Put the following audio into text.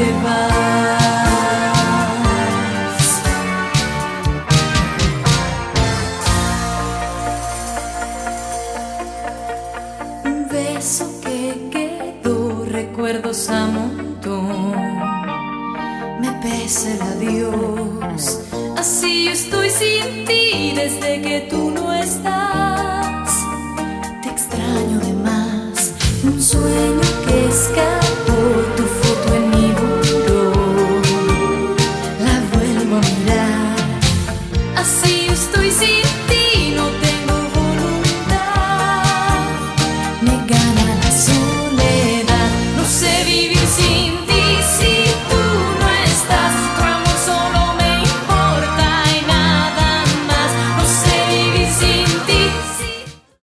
te vas. Un beso que quedó, recuerdos a montón. Me pesa el adiós. Así yo estoy sin ti desde que tú no estás. Te extraño de más. Un sueño que escapó. así estoy sin ti, no tengo voluntad. Me gana la soledad, no sé vivir sin